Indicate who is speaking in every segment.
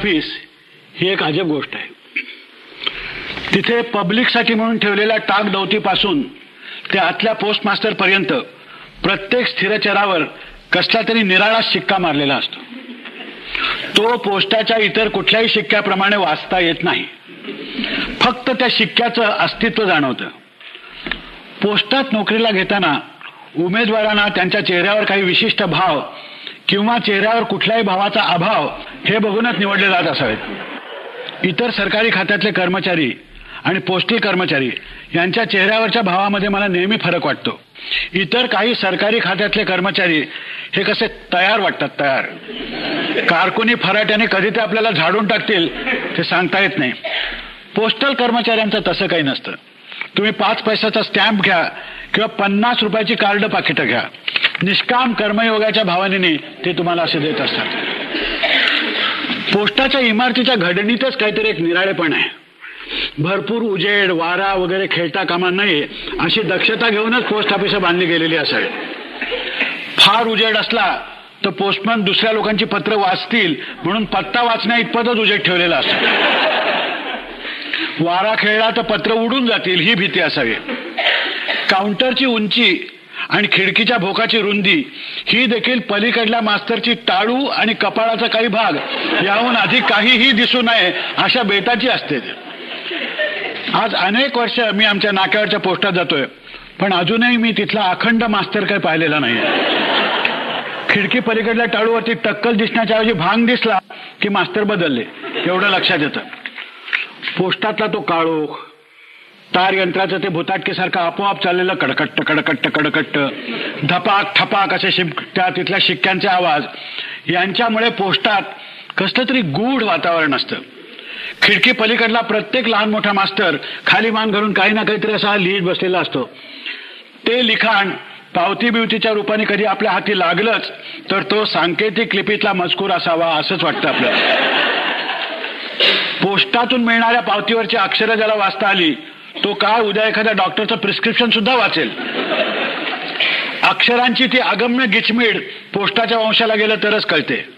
Speaker 1: Office ही एक अजब गोष्ट आहे. तिथे पब्लिकसाठी म्हणून ठेवलेल्या टाक दौतीपासून ते आतल्या पोस्ट मास्टर पर्यंत प्रत्येक स्थिरचरावर कसला तरी निराळा शिक्का मारलेला असतो. तो पोस्टाच्या इतर कुठल्याही शिक्क्याप्रमाणे वाचता येत नाही. फक्त त्या शिक्क्याचं अस्तित्व जाणवतं. पोस्टात नोकरीला घेताना उमेदवारांना त्यांच्या चेहऱ्यावर काही विशिष्ट भाव किंवा चेहऱ्यावर कुठल्याही भावाचा अभाव हे बघूनच निवडले जात असावेत. इतर सरकारी खात्यातले कर्मचारी आणि पोस्टल कर्मचारी यांच्या चेहऱ्यावरच्या भावामध्ये मला नेहमी फरक वाटतो. इतर काही सरकारी खात्यातले कर्मचारी हे कसे तयार वाटतात तयार. कारकुनी फराट्याने कधी ते आपल्याला झाडून टाकतील ते सांगता येत नाही. पोस्टल कर्मचाऱ्यांचं तसं काही नसतं. तुम्ही पाच पैशाचा स्टॅम्प घ्या किंवा पन्नास रुपयाची कार्ड पाकिटं घ्या. निष्काम कर्मयोगाच्या भावनेने ते तुम्हाला असे देत असतात. पोस्टाच्या इमारतीच्या घडणीतच काहीतरी एक निराळेपण आहे. भरपूर उजेड वारा वगैरे खेळता कामा नये अशी दक्षता घेऊनच पोस्ट ऑफिस बांधली गेलेली असावी. फार उजेड असला तर पोस्टमन दुसऱ्या लोकांची पत्र वाचतील म्हणून पत्ता वाचण्या इतपतच उजेड ठेवलेला असतो वारा खेळला तर पत्र उडून जातील ही भीती असावी. काउंटरची उंची आणि खिडकीच्या भोकाची रुंदी. ही देखील पलीकडल्या मास्तरची टाळू आणि कपाळाचा काही भाग. याहून अधिक काहीही दिसू नये अशा बेताची असते आज अनेक वर्ष मी आमच्या नाक्यावरच्या पोस्टात जातोय. पण अजूनही मी तिथला अखंड मास्तर काही पाहिलेला नाही. खिडकी पलीकडल्या टाळूवरती टक्कल दिसण्याच्या ऐवजी भांग दिसला की मास्तर बदलले. एवढं लक्षात येतं. पोस्टातला तो काळोख तार यंत्राचं ते भुताटकीसारखं आपोआप चाललेलं कडकट्ट कडकट्ट कडकट्ट. धपाक ठपाक असे शिक त्या तिथल्या शिक्क्यांचे आवाज. यांच्यामुळे पोस्टात कसलं तरी गूढ वातावरण असतं. खिडकी पलीकडला प्रत्येक लहान मोठा मास्तर खाली मान घालून काही ना काहीतरी असा लिहित बसलेला असतो. ते लिखाण पावती बिवतीच्या रूपाने कधी आपल्या हाती लागलंच तर तो सांकेतिक लिपीतला मजकूर असावा असंच वाटतं आपल्याला. पोस्टातून मिळणाऱ्या पावतीवरची अक्षरं ज्याला वाचता आली तो काय उद्या एखाद्या डॉक्टरचं प्रिस्क्रिप्शन सुद्धा वाचेल. अक्षरांची ती अगम्य गिचमीड पोस्टाच्या वंशाला गेलं तरच कळते.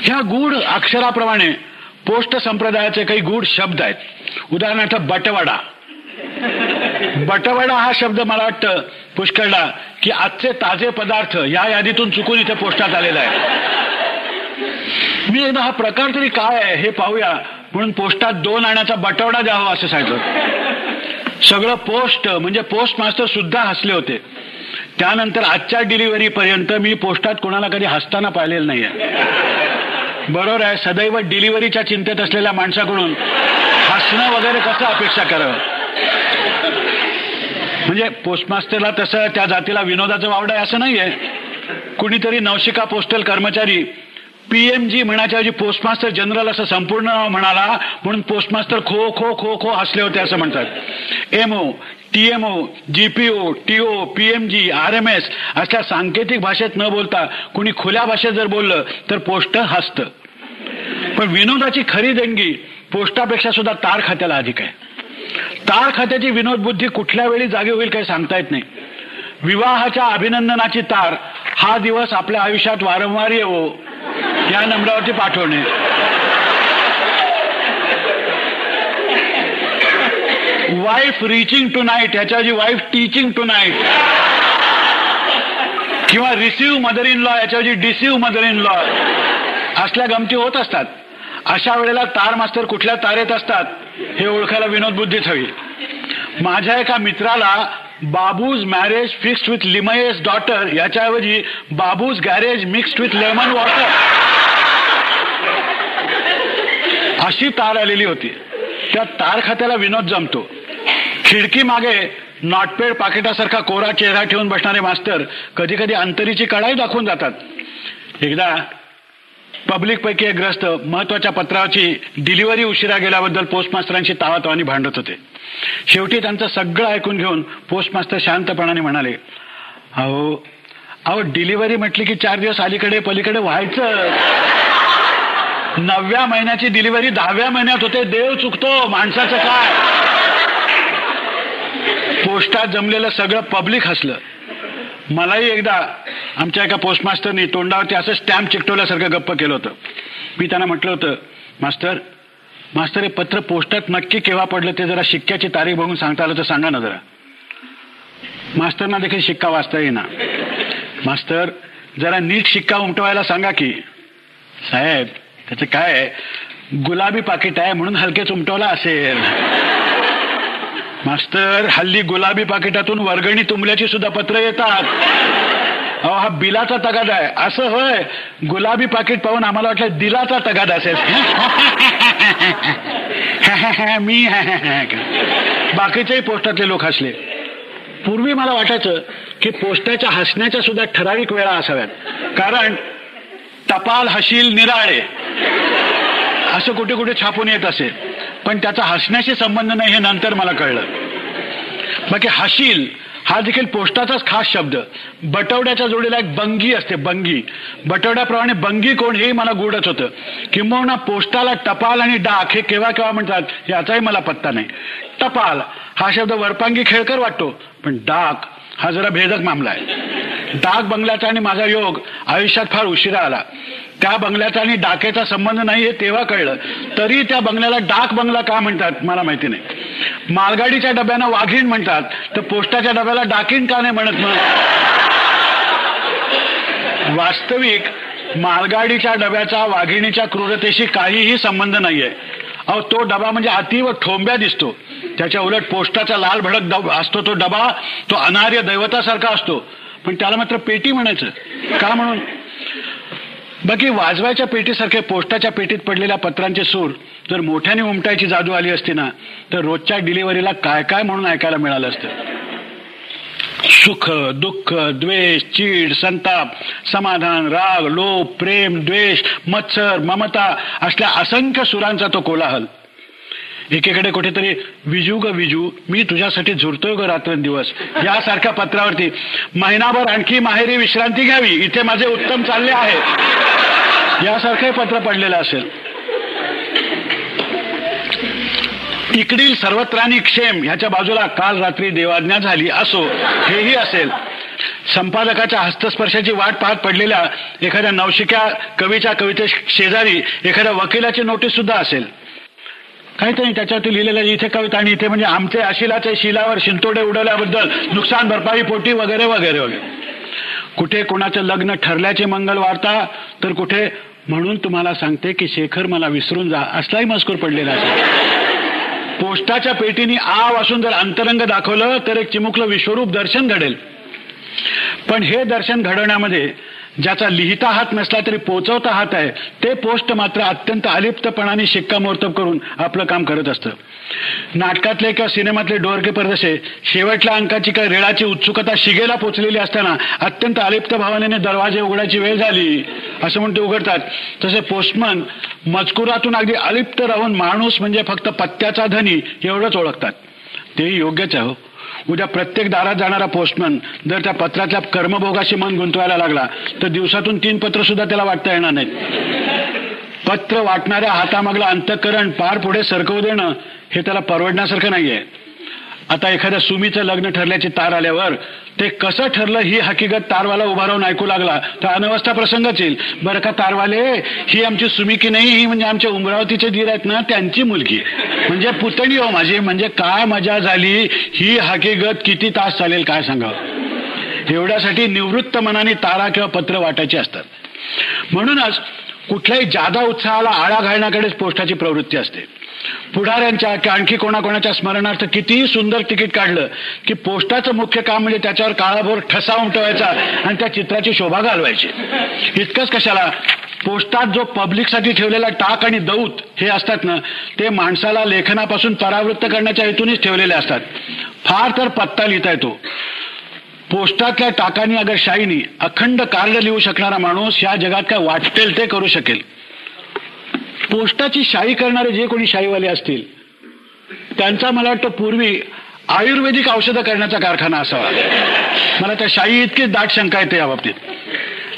Speaker 1: ह्या गूढ अक्षराप्रमाणे पोस्ट संप्रदायाचे काही गूढ शब्द आहेत. उदाहरणार्थ बटवाडा. बटवाडा हा शब्द मला वाटतं पुष्कळला की आजचे ताजे पदार्थ या यादीतून चुकून इथे पोस्टात आलेला आहे. मी एकदा हा प्रकार तरी काय आहे हे पाहूया म्हणून पोस्टात दोन आण्याचा बटवडा द्यावा असं सांगितलं. सगळं पोस्ट म्हणजे पोस्ट मास्टर सुद्धा हसले होते. त्यानंतर आजच्या डिलिव्हरी पर्यंत मी पोस्टात कोणाला कधी हसताना पाहिलेलं नाहीये. बरोबर आहे सदैव डिलिव्हरीच्या चिंतेत असलेल्या माणसाकडून हसणं वगैरे कसं अपेक्षा करावं? म्हणजे पोस्टमास्टरला तसं त्या जातीला विनोदाचं वावड आहे असं नाहीये. कुणीतरी नवशिका पोस्टल कर्मचारी पीएमजी म्हणाच्या पोस्टमास्टर जनरल असं संपूर्ण म्हणाला म्हणून पोस्टमास्टर खो खो खो खो हसले होते असं म्हणतात. MO TMO GPO TO PMG R M S अशा सांकेतिक भाषेत न बोलता कुणी खुल्या भाषेत जर बोललं तर पोस्ट हसतं. पण विनोदाची खरी देणगी पोस्टापेक्षा सुद्धा तार खात्याला अधिक आहे. तार खात्याची विनोद बुद्धी कुठल्या वेळी जागे होईल काही सांगता येत नाही. विवाहाच्या अभिनंदनाची तार हा दिवस आपल्या आयुष्यात वारंवार येवो. या नंबरावरती पाठवणे. वाईफ रिचिंग टू नाईट याच्याऐवजी वाईफ टीचिंग टू नाईट किंवा रिसिव्ह मदर इन लॉ याच्याऐवजी डिसिव्ह मदर इन लॉ असल्या गमती होत असतात. अशा वेळेला तार मास्तर कुठल्या तारेत असतात हे ओळखायला विनोद बुद्धीच हवी माझ्या एका मित्राला Babu's marriage fixed with Limaye's daughter याच्याऐवजी Babu's garage mixed with lemon water अशी तार आलेली होती. त्या तार खात्याला विनोद जमतो. खिडकी मागे नॉटपेड पाकिटासारखा कोरा चेहरा ठेवून बसणारे मास्तर कधी कधी अंतरीची कडाई दाखवून जातात. एकदा पब्लिक पैकी एक ग्रस्त महत्त्वाच्या पत्राची डिलिव्हरी उशिरा गेल्याबद्दल पोस्टमास्तरांशी तावातावानी भांडत होते. शेवटी त्यांचं सगळं ऐकून घेऊन पोस्टमास्टर शांतपणाने म्हणाले अहो अहो डिलिव्हरी म्हटली की चार दिवस अलीकडे पलीकडे व्हायचं. नवव्या महिन्याची डिलिव्हरी दहाव्या महिन्यात होते देव चुकतो माणसाचं काय? पोस्टात जमलेलं सगळं पब्लिक हसलं. मलाही एकदा आमच्या एका पोस्टमास्टरनी तोंडावरती असं स्टॅम्प चिकटवल्यासारखं गप्प केलं होतं. मी त्यांना म्हटलं होतं मास्तर मास्तर हे पत्र पोस्टात नक्की केव्हा पडलं ते जरा शिक्क्याची तारीख बघून सांगता आलं तर सांगा ना जरा. मास्तरना देखील शिक्का वाचता येईना. मास्तर जरा नीट शिक्का उमटवायला सांगा की साहेब त्याचं काय आहे? गुलाबी पाकिट आहे म्हणून हलकेच उमटवला असेल. मास्तर हल्ली गुलाबी पाकिटातून वर्गणी तुंबल्याची सुद्धा पत्र येतात. अहो हा बिलाचा तगादा आहे. असं होय गुलाबी पाकिट पाहून आम्हाला वाटलं दिलाचा तगादा असेल. मी बाकीचेही पोस्टातले लोक हसले. पूर्वी मला वाटायचं की पोस्टाच्या हसण्याच्या सुद्धा ठराविक वेळा असाव्यात. कारण टपाल हशील निराळे. असं कुठे कुठे छापून येत असेल. पण त्याचा हसण्याशी संबंध नाही हे नंतर मला कळलं. बाकी हशील हा देखील पोस्टाचाच खास शब्द. बटवड्याच्या जोडीला एक बंगी असते बंगी. बटवड्याप्रमाणे बंगी कोण हेही मला गुडच होतं. किंबहुना पोस्टाला टपाल आणि डाक हे केव्हा केव्हा म्हणतात याचाही मला पत्ता नाही. टपाल हा शब्द वरपांगी खेळकर वाटतो पण डाक हा जरा भेदक मामला आहे. डाक बंगल्याचा आणि माझा योग आयुष्यात फार उशिरा आला. त्या बंगल्याचा आणि डाकेचा संबंध नाही हे तेव्हा कळलं. तरी त्या बंगल्याला डाक बंगला का म्हणतात मला माहिती नाही. मालगाडीच्या डब्यांना वाघीण म्हणतात तर पोस्टाच्या डब्याला डाकीण का नाही म्हणत मग? वास्तविक मालगाडीच्या डब्याचा वाघिणीच्या क्रूरतेशी काहीही संबंध नाहीये. अहो तो डबा म्हणजे अतिव ठोंब्या दिसतो. त्याच्या उलट पोस्टाचा लाल भडक असतो तो डबा तो अनार्य दैवतासारखा असतो. पण त्याला मात्र पेटी म्हणायचं. का म्हणून? बाकी वाजवायच्या पेटीसारखे पोस्टाच्या पेटीत पडलेल्या पत्रांचे सूर जर मोठ्याने उमटायची जादू आली असती ना तर रोजच्या डिलिव्हरीला काय काय म्हणून ऐकायला मिळालं असतं? सुख दुःख द्वेष चीड संताप समाधान राग लोभ प्रेम द्वेष मत्सर ममता असल्या असंख्य सुरांचा तो कोलाहल. एकीकडे कुठेतरी विजू ग विजू मी तुझ्यासाठी झुरतोय ग रात्रंदिवस. यासारख्या पत्रावरती महिनाभर आणखी माहेरी विश्रांती घ्यावी इथे माझे उत्तम चालले आहे. यासारखं पत्र पडलेलं असेल. इकडील सर्वत्राणी क्षेम ह्याच्या बाजूला काल रात्री देवाज्ञा झाली असो हेही असेल. संपादकाच्या हस्तस्पर्शाची वाट पाहत पडलेल्या एखाद्या नवशिक्या कवीच्या कविते शेजारी एखाद्या वकिलाची नोटीस सुद्धा असेल. काहीतरी त्याच्यावरती लिहिलेलं इथे कविता आणि इथे म्हणजे आमचे अशिलाचे शिलावर शिंतोडे उडवल्याबद्दल नुकसान भरपाई पोटी वगैरे वगैरे वगैरे. कुठे कोणाचं लग्न ठरल्याची मंगल वार्ता तर कुठे म्हणून तुम्हाला सांगते की शेखर मला विसरून जा. असलाही मजकूर पडलेला असेल. पोस्टाच्या पेटीने आ वासून जर अंतरंग दाखवलं तर एक चिमुकलं विश्वरूप दर्शन घडेल. पण हे दर्शन घडवण्यामध्ये ज्याचा लिहिता हात नसला तरी पोचवता हात आहे ते पोस्ट मात्र अत्यंत अलिप्तपणाने शिक्कामोर्तब करून आपलं काम करत असतं. नाटकातले किंवा सिनेमातले डोरके परदेशे शेवटल्या अंकाची किंवा रेळाची उत्सुकता शिगेला पोचलेली असताना अत्यंत अलिप्त भावनेने दरवाजे उघडायची वेळ झाली. असं म्हणून ते उघडतात. तसे पोस्टमन मजकुरातून अगदी अलिप्त राहून माणूस म्हणजे फक्त पत्त्याचा धनी एवढंच ओळखतात. तेही योग्यच आहे हो. उद्या प्रत्येक दारात जाणारा पोस्टमन जर त्या पत्राच्या कर्मभोगाशी मन गुंतवायला लागला तर दिवसातून तीन पत्र सुद्धा त्याला वाटता येणार नाहीत. पत्र वाटणाऱ्या हातामागलं अंतकरण पार पुढे सरकवू देणं हे त्याला परवडण्यासारखं नाहीये. आता एखाद्या सुमीचं लग्न ठरल्याची तार आल्यावर ते कसं ठरलं ही हकीकत तारवाला उभा राहून ऐकू लागला. तर अनवस्था प्रसंगच येईल. बरं का तारवाले ही आमची सुमी की नाही ही म्हणजे आमच्या उमरावतीचे दीर आहेत ना त्यांची मुलगी. म्हणजे पुतणी हो माझी म्हणजे काय मजा झाली ही हकीकत किती तास चालेल काय सांगावं? एवढ्यासाठी निवृत्त मनाने तारा किंवा पत्र वाटायची असतात. म्हणूनच कुठल्याही जादा उत्साहाला आळा घालण्याकडेच पोस्टाची प्रवृत्ती असते. पुढाऱ्यांच्या की आणखी कोणाकोणाच्या स्मरणार्थ कितीही सुंदर तिकीट काढलं की पोस्टाचं मुख्य काम म्हणजे त्याच्यावर काळाभोर ठसा उमटवायचा आणि त्या चित्राची शोभा घालवायची. इतकंच कशाला? पोस्टात जो पब्लिकसाठी ठेवलेला टाक आणि दौत हे असतात ना ते माणसाला लेखनापासून परावृत्त करण्याच्या हेतूनच ठेवलेले असतात. फार तर पत्ता लिहिता येतो. पोस्टातल्या टाकानी अगर शाईनी अखंड कार्ड लिहू शकणारा माणूस या जगात काय वाटेल ते करू शकेल. पोस्टाची शाई करणारे जे कोणी शाईवाले असतील त्यांचा मला वाटतं पूर्वी आयुर्वेदिक औषधं करण्याचा कारखाना असावा. मला त्या शाई इतकी दाट शंका येते या बाबतीत.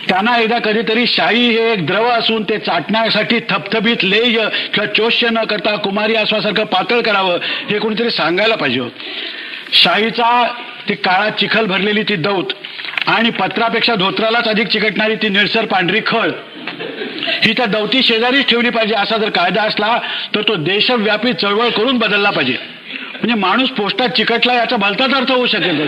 Speaker 1: त्यांना एकदा कधीतरी शाई हे एक द्रव असून ते चाटण्यासाठी थपथपीत लेय किंवा चोष्य न करता कुमारी आसवासारखं पातळ करावं हे कोणीतरी सांगायला पाहिजे शाईचा ती काळात चिखल भरलेली ती दौत आणि पत्रापेक्षा धोत्रालाच अधिक चिकटणारी ती निळसर पांढरी खळ ही त्या दौती शेजारीच ठेवली पाहिजे असा जर कायदा असला तर तो देशव्यापी चळवळ करून बदलला पाहिजे. म्हणजे माणूस पोस्टात चिकटला याचा भलताच अर्थ होऊ शकेल.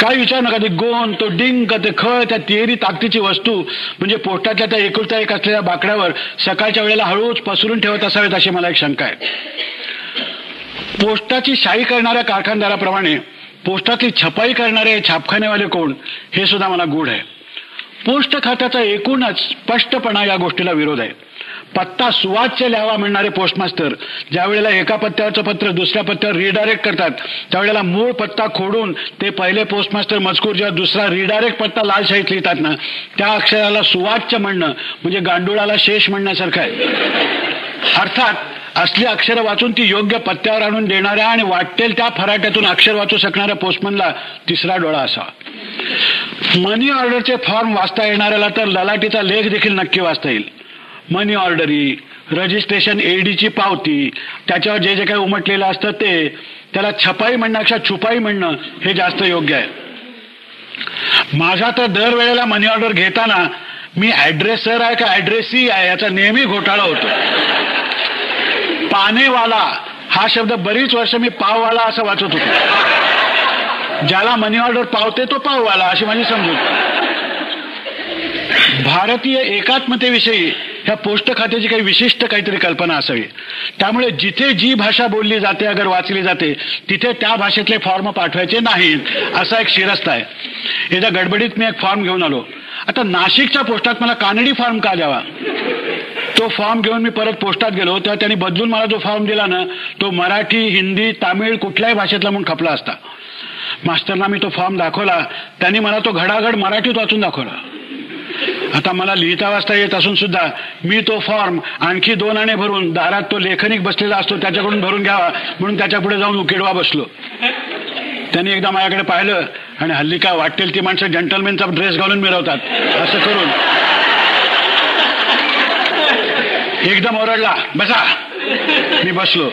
Speaker 1: काय विचार नका ते गोन तो डिंक ते खळ त्या तिहेरी ताकदीची वस्तू म्हणजे पोस्टातल्या त्या एकुलता एक असलेल्या बाकड्यावर सकाळच्या वेळेला हळूच पसरून ठेवत असावेत अशी मला एक शंका आहे. पोस्टाची शाई करणाऱ्या कारखानदाराप्रमाणे पोस्टातली छपाई करणारे छापखानेवाले कोण हे सुद्धा मला गुढ आहे. पोस्ट खात्याचा एकूणच स्पष्टपणा या गोष्टीला विरोध आहे. पत्ता सुवाच्य लिहावा म्हणणारे पोस्टमास्टर ज्या वेळेला एका पत्त्याचं पत्र दुसऱ्या पत्त्यावर रिडायरेक्ट करतात त्यावेळेला मूळ पत्ता खोडून ते पहिले पोस्टमास्टर मजकूर जेव्हा दुसरा रिडायरेक्ट पत्ता लाल शाहीत लिहितात ना त्या अक्षराला सुवाच्य म्हणणं म्हणजे गांडुळाला शेष म्हणण्यासारखं आहे. अर्थात असली अक्षरं वाचून ती योग्य पत्त्यावर आणून देणाऱ्या आणि वाटेल त्या फराट्यातून अक्षर वाचू शकणाऱ्या पोस्टमनला तिसरा डोळा असावा. मनी ऑर्डरचे फॉर्म वाचता येणाऱ्याला तर ललाटीचा लेख देखील नक्की वाचता येईल. मनी ऑर्डरी रजिस्ट्रेशन एडीची पावती त्याच्यावर जे जे काही उमटलेलं असतं ते त्याला छपाई म्हणण्यापेक्षा छुपाई म्हणणं हे जास्त योग्य आहे. माझा तर दरवेळेला मनी ऑर्डर घेताना मी ऍड्रेसर आहे का ऍड्रेसी आहे याचा नेहमी घोटाळा होतो. पानेवाला हा शब्द बरीच वर्ष मी पाववाला असं वाचत होतो. ज्याला मनी ऑर्डर पावते तो पाववाला अशी माझी समजूत. भारतीय एकात्मतेविषयी ह्या पोस्ट खात्याची काही विशिष्ट काहीतरी कल्पना असावी. त्यामुळे जिथे जी भाषा बोलली जाते अगर वाचली जाते तिथे त्या भाषेतले फॉर्म पाठवायचे नाहीत असा एक शिरस्ता आहे. याच्या गडबडीत मी एक फॉर्म घेऊन आलो. आता नाशिकच्या पोस्टात मला कानडी फॉर्म का द्यावा? तो फॉर्म घेऊन मी परत पोस्टात गेलो तेव्हा त्यांनी बदलून मला जो फॉर्म दिला ना तो मराठी हिंदी तामिळ कुठल्याही भाषेतला म्हणून खपला असता. मास्टरना मी तो फॉर्म दाखवला. त्यांनी मला तो घडाघड मराठीत वाचून दाखवला. आता मला लिहिता वाचता येत असून सुद्धा मी तो फॉर्म आणखी दोन आणे भरून दारात तो लेखनिक बसलेला असतो त्याच्याकडून भरून घ्यावा म्हणून त्याच्या पुढे जाऊन उकेडवा बसलो. त्यांनी एकदा माझ्याकडे पाहिलं आणि हल्ली काय वाटेल ती माणसं जंटलमेनचा ड्रेस घालून मिळवतात असं करून. एकदम ओरडला बसा. मी बसलो.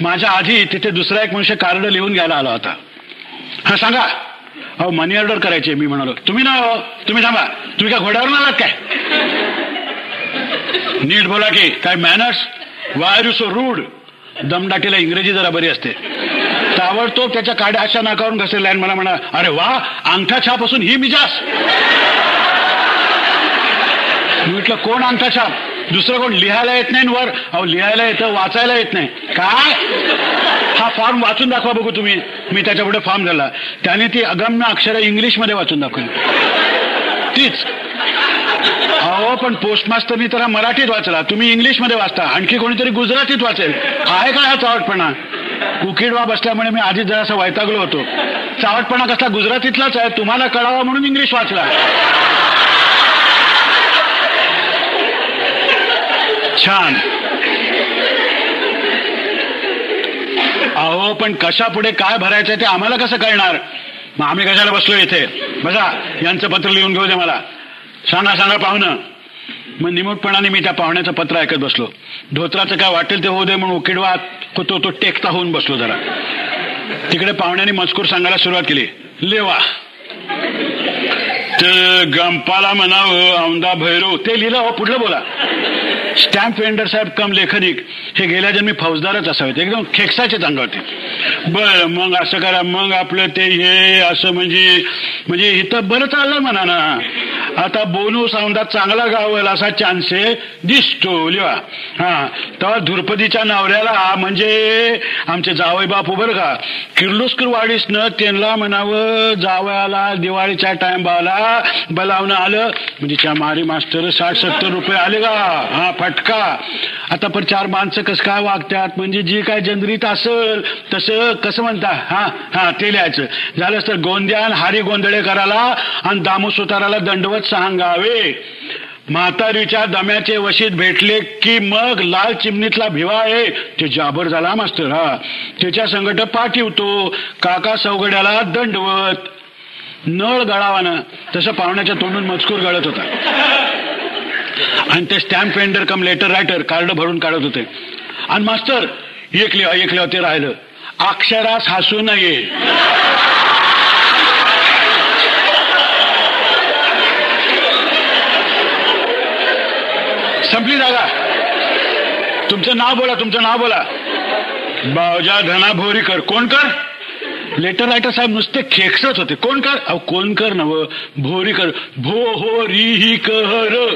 Speaker 1: माझ्या आधी तिथे दुसरा एक मनुष्य कार्ड लिहून घ्यायला आला होता. हा सांगा. अहो मनी ऑर्डर करायची मी म्हणालो. तुम्ही ना हो तुम्ही थांबा. तुम्ही काय घोड्यावर आलात काय? नीट बोला की काय manners why are you so rude दमडाटीला इंग्रजी जरा बरी असते. ताबडतोब त्याच्या काड्या अशा नाकावरून घसरल्या आणि मला म्हणा अरे वा अंगठा छाप असून ही मिजास मी म्हटलं कोण अंगठा छाप? दुसरं कोण? लिहायला येत नाही वर. अहो लिहायला येतं वाचायला येत नाही. काय? हा फॉर्म वाचून दाखवा बघू तुम्ही. मी त्याच्या पुढे फॉर्म झाला. त्याने ती अगम्य अक्षरं इंग्लिशमध्ये वाचून दाखवली. तीच. अहो पण पोस्टमास्टरनी तर मराठीत वाचला. तुम्ही इंग्लिशमध्ये वाचता. आणखी कोणीतरी गुजरातीत वाचेल. आहे काय हा चावटपणा? कुकीडवा बसल्यामुळे मी आधीच जरासा वैतागलो होतो. चावटपणा कसला गुजरातीतलाच आहे? तुम्हाला कळावा म्हणून इंग्लिश वाचला. छान. अहो पण कशा पुढे काय भरायचं ते आम्हाला कसं कळणार? मग आम्ही कशाला बसलो इथे? बघा यांचं पत्र लिहून घेऊ दे मला. सांगा सांगा पाहुणं. मग निमूटपणाने मी त्या पाहुण्याचं पत्र ऐकत बसलो. धोत्राचं काय वाटेल ते होऊ दे म्हणून उकिडवा तो तो टेकता होऊन बसलो जरा. तिकडे पाहुण्याने मजकूर सांगायला सुरुवात केली. लेवा. तर गंपाला म्हणावं औंदा भैरव. ते लिहिलं हो पुढलं बोला. स्टॅम्प वेंडर साहेब कम लेखनिक. हे गेल्या जन्मी फौजदारच असावेत एकदम खेकसाचे अंगावते बर मग असं करा मग आपलं ते हे असं म्हणजे म्हणजे इथं बरं चाललं म्हणा ना. आता बोनूस औंदात चांगला गावेल असा चान्स आहे. दिसतो लिवा. हा तर द्रुपदीच्या नवऱ्याला म्हणजे आमचे जावई बापू बरं का किर्लोस्कर वाडीसनं त्यांना म्हणावं जावयाला दिवाळीच्या टाइमबाला बलावणं आलं. म्हणजे त्या मारी मास्टर साठ सत्तर रुपये आले का? हा फटका. आता पण चार माणसं कसं काय वागतात? म्हणजे जी काय जनरीत असल तसं कसं म्हणता? हा हा ते लिहायचं. झालंच तर गोंद्यान हारी गोंधळेकराला आणि दामू सुताराला दंडवत सांगावे. म्हातारीच्या दम्याचे वशीत भेटले की मग लाल चिमणीतला भिवा आहे. ते जाबर झाला मास्तर हा. त्याच्या संकट पाठवतो. काका सवगड्याला दंडवत. नळ गळावानं तसं पाहुण्याच्या तोंडून मजकूर गळत होता. आणि ते stamp vendor cum letter writer card भरून काढत होते. आणि मास्तर एक लिहा ते राहिलं. अक्षरास हसू नये. संपली जागा. तुमचं नाव बोला तुमचं नाव बोला. बावजा धना भोरीकर कोण कर? लेटर रायटर साहेब नुसते खेकसत होते. कोण कर? अहो कोण कर नव? भोरीकर. भो हो री ही कहर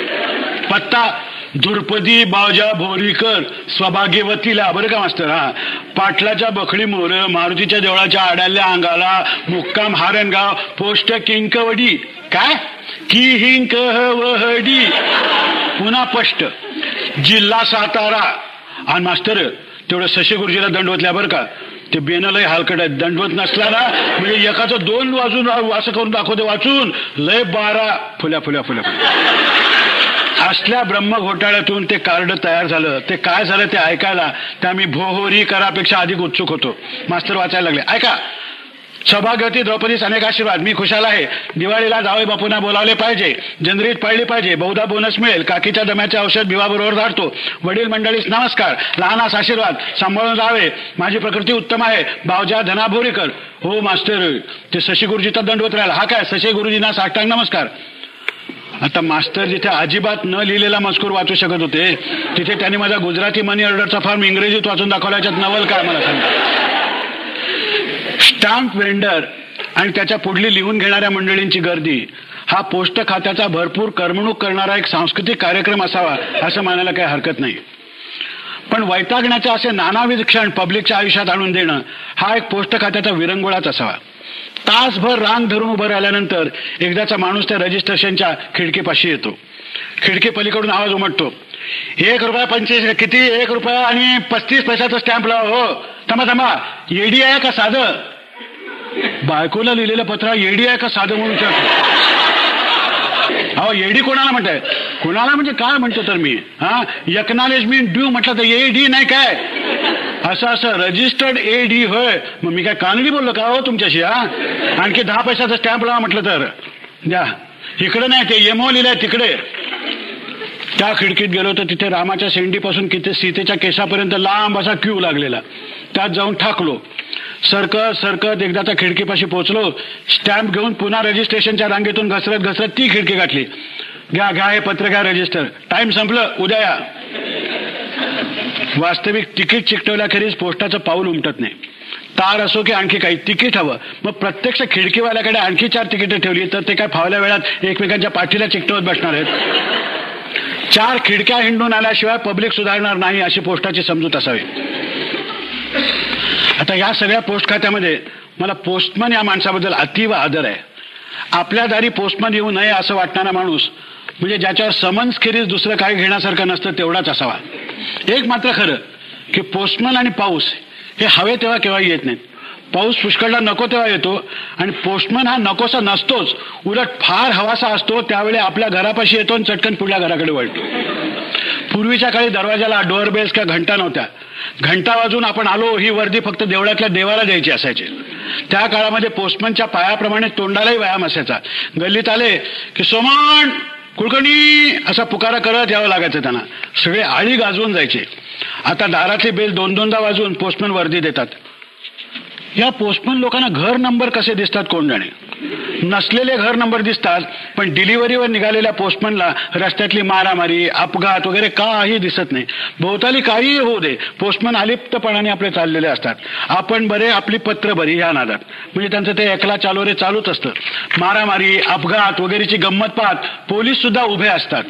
Speaker 1: पत्ता द्रुपदी बावजा भोरीकर. स्वभाग्यवतीला बरं का मास्तर? हा. पाटलाच्या बखळी मोर मारुतीच्या देवळाच्या आड्याल्या अंगाला मुक्काम हारणगाव पोस्ट किंकवडी. काय? की हिंक वहडी पुन्हा पष्ट जिल्हा सातारा. आणि मास्तर तेवढं शशी गुरुजीला दंडवतल्या बरं का? ते बेनं लय हलकट आहेत. दंडवत नसला ना म्हणजे एकाचं दोन वाजून असं करून दाखवते वाचून. लय बारा. फुल्या फुल्या फुल्या फुल्या. असल्या ब्रह्म घोटाळ्यातून ते कार्ड तयार झालं. ते काय झालं ते ऐकायला त्या मी भोहोरी करापेक्षा अधिक उत्सुक होतो. मास्तर वाचायला लागले. ऐका. सभागती द्रौपदीस अनेक आशीर्वाद. मी खुशाल आहे. दिवाळीला जावे बापूंना बोलावले पाहिजे. जनरीत पळली पाहिजे. बहुधा बोनस मिळेल. काकीच्या दम्याचे औषध बिवाबरोबर धाडतो. वडील मंडळीस नमस्कार. लहानास आशीर्वाद. सांभाळून जावे माझी प्रकृती उत्तम आहे. बावजा धना भोरीकर हो मास्टर ते शशी गुरुजीचा दंडवत राहिला. हा काय? शशी गुरुजींना साष्टांग नमस्कार. आता मास्टर जिथे अजिबात न लिहिलेला मजकूर वाचू शकत होते तिथे त्यांनी माझा गुजराती मनी ऑर्डरचा फॉर्म इंग्रजीत वाचून दाखवल्याच्यात नवल काय मला सांगा? स्टॅम्प वेंडर आणि त्याच्या पुढली लिहून घेणाऱ्या मंडळींची गर्दी. हा पोस्ट खात्याचा भरपूर करमणूक करणारा एक सांस्कृतिक कार्यक्रम असावा असं मानायला काही हरकत नाही. पण वैतागण्याचे असे नानाविध क्षण पब्लिकच्या आयुष्यात आणून देणं हा एक पोस्ट खात्याचा विरंगुळाच असावा. तासभर रांग धरून उभं राहिल्यानंतर एकदाचा माणूस त्या रजिस्ट्रेशनच्या खिडकीपाशी येतो. खिडकी पलीकडून आवाज उमटतो. एक रुपया पंचवीस किती? एक रुपया आणि पस्तीस पैशाचा स्टॅम्प लावा हो. थांबा थांबा. एडी आहे का साधं? बायकोला लिहिलेलं पत्र एडी आहे का साधं म्हणून अहो एडी कोणाला म्हणताय? कोणाला म्हणजे काय म्हणतो तर मी? हा? एक्नॉलेजमेंट ड्यू म्हटलं तर ए डी नाही काय? असं असं रजिस्टर्ड ए डी होय. मग मी काय कानडी बोललो का हो तुमच्याशी हा? आणखी दहा पैशाचा स्टॅम्प लावा म्हटलं तर. द्या. इकडे नाही ते एमओ लिहिलंय तिकडे. त्या खिडकीत गेलो तर तिथे रामाच्या शेंडीपासून किती सीतेच्या केसापर्यंत लांब असा क्यू लागलेला. त्यात जाऊन ठाकलो. सरकत सरकत एकदा त्या खिडकीपाशी पोहोचलो. स्टॅम्प घेऊन पुन्हा रजिस्ट्रेशनच्या रांगेतून घसरत घसरत ती खिडकी गाठली. घ्या घ्या हे पत्र घ्या रजिस्टर टाइम संपलं उद्या या. वास्तविक तिकीट चिकटवल्याखेरीज पोस्टाचं पाऊल उमटत नाही. तार असो की आणखी काही तिकीट हवं. मग प्रत्यक्ष खिडकीवाल्याकडे आणखी चार तिकीटं ठेवली तर ते काय फावल्या वेळात एकमेकांच्या पाठीला चिकटवत बसणार आहेत? चार खिडक्या हिंडून आल्याशिवाय पब्लिक सुधारणार नाही अशी पोस्टाची समजूत असावी. आता या सगळ्या पोस्ट खात्यामध्ये मला पोस्टमन या माणसाबद्दल अतीव आदर आहे. आपल्या दारी पोस्टमन येऊ नये असं वाटणारा माणूस म्हणजे ज्याच्यावर समन्स खेरीज दुसरं काही घेण्यासारखं नसतं तेवढाच असावा. एक मात्र खरं की पोस्टमन आणि पाऊस हे हवे तेव्हा केव्हा येत नाहीत. पाऊस पुष्कळला नको तेव्हा येतो आणि पोस्टमन हा नकोसा नसतोच. उलट फार हवासा असतो त्यावेळी आपल्या घरापाशी येतो आणि चटकन पुढल्या घराकडे वळतो. पूर्वीच्या काळी दरवाजाला डोअर बेल्स किंवा घंटा नव्हत्या. घंटा वाजून आपण आलो ही वर्दी फक्त देवळातल्या देवाला द्यायची असायची. त्या काळामध्ये पोस्टमनच्या पायाप्रमाणे तोंडालाही व्यायाम असायचा. गल्लीत आले की सोमण कुलकर्णी असा पुकारा करत यावं लागायचं त्यांना. सगळे आळी गाजवून जायचे. आता दारातली बेल दोन दोनदा वाजून पोस्टमन वर्दी देतात. या पोस्टमन लोकांना घर नंबर कसे दिसतात कोण जाणे? नसलेले घर नंबर दिसतात पण डिलिव्हरीवर निघालेल्या पोस्टमनला रस्त्यातली मारामारी अपघात वगैरे काही दिसत नाही. भोवताली काहीही होऊ दे पोस्टमन अलिप्तपणाने आपले चाललेले असतात. आपण बरे आपली पत्र बरी ह्या नादात. म्हणजे त्यांचं ते एकला चालो रे चालूच असतं. मारामारी अपघात वगैरेची गंमत पाहत पोलीस सुद्धा उभे असतात.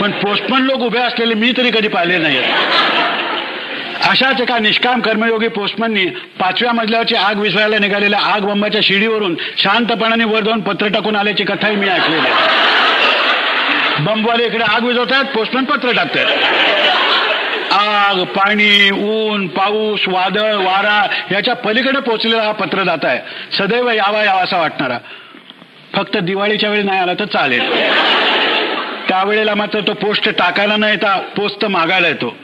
Speaker 1: पण पोस्टमन लोक उभे असलेले मी तरी कधी पाहिले नाहीत अशाच एका निष्काम कर्मयोगी पोस्टमननी पाचव्या मजल्यावरची आग विझवायला निघालेल्या आग बंबाच्या शिडीवरून शांतपणाने वर जाऊन पत्र टाकून आल्याची कथाही मी ऐकलेली आहे. बंबवाले इकडे आग विझवतात पोस्टमन पत्र टाकतात. आग पाणी ऊन पाऊस वादळ वारा याच्या पलीकडे पोचलेला हा पत्रदाता आहे. सदैव यावा यावा असा वाटणारा. फक्त दिवाळीच्या वेळी नाही आला तर चालेल. त्यावेळेला मात्र तो पोस्ट टाकायला न येता पोस्ट मागायला येतो.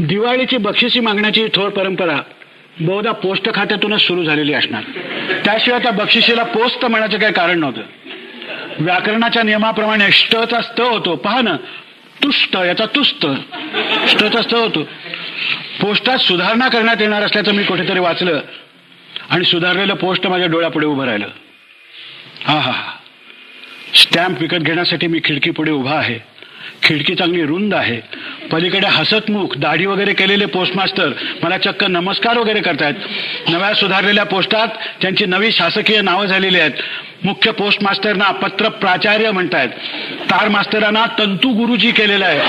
Speaker 1: दिवाळीची बक्षिसी मागण्याची थोर परंपरा बहुधा पोस्ट खात्यातूनच सुरू झालेली असणार. त्याशिवाय त्या बक्षिशीला पोस्ट म्हणायचं काही कारण नव्हतं. व्याकरणाच्या नियमाप्रमाणे ष्टचा स्त होतो. पहा ना तुष्ट याचा तुस्त ष्टचा स्त होतो. पोस्टात सुधारणा करण्यात येणार असल्याचं मी कुठेतरी वाचलं आणि सुधारलेलं पोस्ट माझ्या डोळ्यापुढे उभं राहिलं. हा हा स्टॅम्प विकत घेण्यासाठी मी खिडकी पुढे उभा आहे. खिडकी चांगली रुंद आहे. पलीकडे हसतमुख दाढी वगैरे केलेले पोस्टमास्टर मला चक्क नमस्कार वगैरे करतायत. नव्या सुधारलेल्या पोस्टात त्यांची नवी शासकीय नावं झालेली आहेत. मुख्य पोस्टमास्टरना पत्र प्राचार्य म्हणतायत. तार मास्तरांना तंतू गुरुजी केलेलं आहे.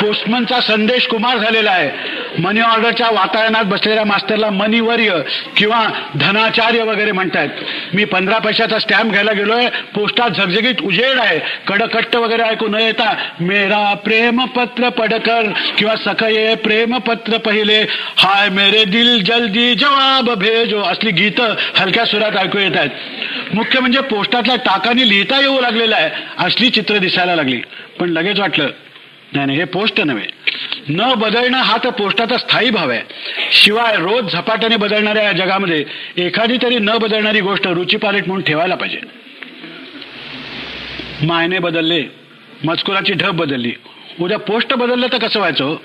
Speaker 1: पोस्टमनचा संदेश कुमार झालेला आहे. मनी ऑर्डरच्या वातावरणात बसलेल्या मास्टरला मनीवर्य किंवा धनाचार्य वगैरे म्हणतायत. मी पंधरा पैशाचा स्टॅम्प घ्यायला गेलोय. पोस्टात झगझगीत उजेड आहे. कडकट्ट वगैरे ऐकू न येता मेरा प्रेम पत्र पडकर किंवा सखये प्रेम पत्र पहिले हाय मेरे दिल जल्दी जवाब भेजो. असली गीतं हलक्या सुरात ऐकू येत आहेत मुख्य म्हणजे पोस्टातल्या टाकाने लिहिता येऊ लागलेलं आहे. असली चित्र दिसायला लागली. पण लगेच वाटलं नाही नाही हे पोस्ट नव्हे. न बदलणं हा तर पोस्टाचा स्थायी भाव आहे. शिवाय रोज झपाट्याने बदलणाऱ्या या जगामध्ये एखादी तरी न बदलणारी गोष्ट रुची पालेट म्हणून ठेवायला पाहिजे. मायने बदलले मजकुराची ढब बदलली. उद्या पोस्ट बदललं तर कसं व्हायचं?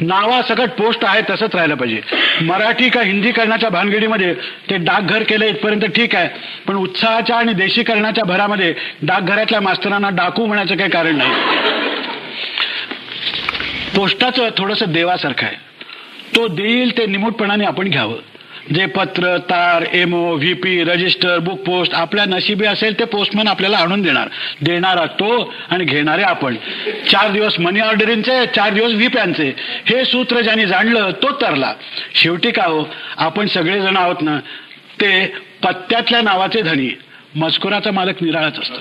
Speaker 1: नावासकट पोस्ट आहे तसंच राहिलं पाहिजे. मराठी का हिंदीकरणाच्या भानगडीमध्ये ते डाकघर केलं इथपर्यंत ठीक आहे पण उत्साहाच्या आणि देशीकरणाच्या भरामध्ये डाकघरातल्या मास्तरांना डाकू म्हणायचं काही कारण नाही. पोस्टाचं थोडंसं देवासारखं आहे. तो देईल ते निमूटपणाने आपण घ्यावं. जे पत्र तार MO VP register book post आपल्या नशिबी असेल ते पोस्टमॅन आपल्याला आणून देणार. देणारा तो आणि घेणारे आपण. चार दिवस मनी ऑर्डरिंगचे चार दिवस व्हीप्यांचे हे सूत्र ज्यांनी जाणलं तो तरला. शेवटी का हो आपण सगळेजण आहोत ना ते पत्त्यातल्या नावाचे धनी. मजकुराचा मालक निराळाच असतो.